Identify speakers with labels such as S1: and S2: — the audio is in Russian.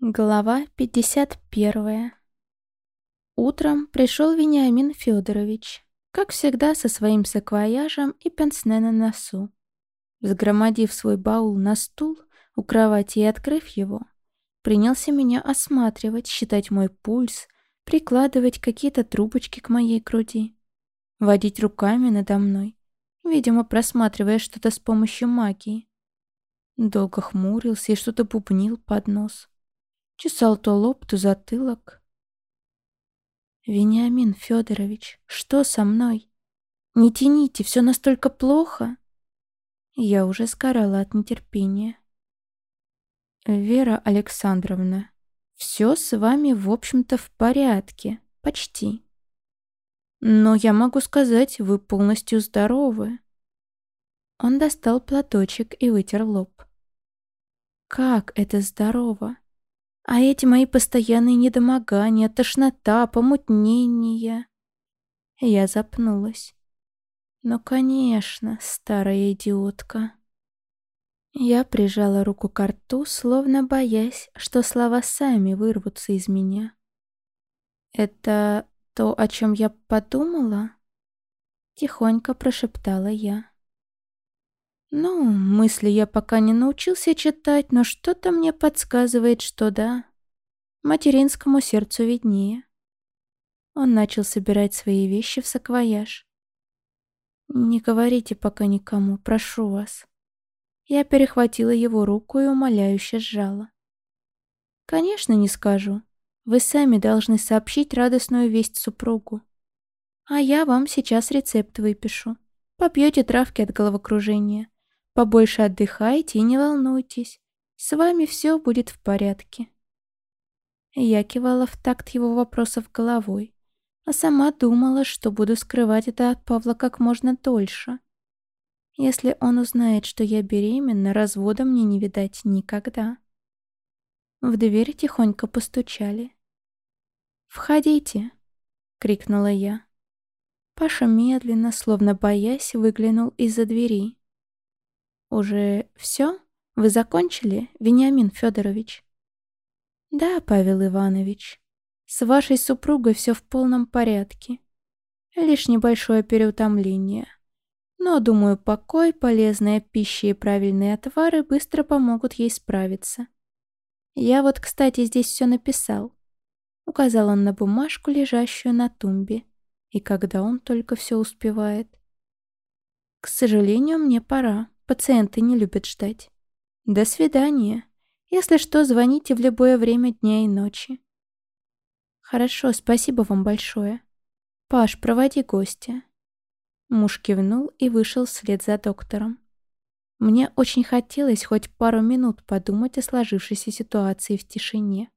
S1: Глава 51. Утром пришел Вениамин Федорович, как всегда со своим саквояжем и пенсне на носу. Взгромодив свой баул на стул у кровати и открыв его, принялся меня осматривать, считать мой пульс, прикладывать какие-то трубочки к моей груди, водить руками надо мной, видимо, просматривая что-то с помощью магии. Долго хмурился и что-то бубнил под нос. Чесал то лоб, то затылок. «Вениамин Федорович, что со мной? Не тяните, все настолько плохо!» Я уже сгорала от нетерпения. «Вера Александровна, все с вами, в общем-то, в порядке. Почти. Но я могу сказать, вы полностью здоровы». Он достал платочек и вытер лоб. «Как это здорово? А эти мои постоянные недомогания, тошнота, помутнение... Я запнулась. Ну, конечно, старая идиотка. Я прижала руку к рту, словно боясь, что слова сами вырвутся из меня. «Это то, о чем я подумала?» Тихонько прошептала я. Ну, мысли я пока не научился читать, но что-то мне подсказывает, что да. Материнскому сердцу виднее. Он начал собирать свои вещи в саквояж. «Не говорите пока никому, прошу вас». Я перехватила его руку и умоляюще сжала. «Конечно, не скажу. Вы сами должны сообщить радостную весть супругу. А я вам сейчас рецепт выпишу. Попьете травки от головокружения. Побольше отдыхайте и не волнуйтесь. С вами все будет в порядке. Я кивала в такт его вопросов головой, а сама думала, что буду скрывать это от Павла как можно дольше. Если он узнает, что я беременна, развода мне не видать никогда. В дверь тихонько постучали. «Входите!» — крикнула я. Паша медленно, словно боясь, выглянул из-за двери. «Уже все? Вы закончили, Вениамин Федорович?» «Да, Павел Иванович. С вашей супругой все в полном порядке. Лишь небольшое переутомление. Но, думаю, покой, полезная пища и правильные отвары быстро помогут ей справиться. Я вот, кстати, здесь все написал». Указал он на бумажку, лежащую на тумбе. И когда он только все успевает. «К сожалению, мне пора». Пациенты не любят ждать. До свидания. Если что, звоните в любое время дня и ночи. Хорошо, спасибо вам большое. Паш, проводи гостя. Муж кивнул и вышел вслед за доктором. Мне очень хотелось хоть пару минут подумать о сложившейся ситуации в тишине.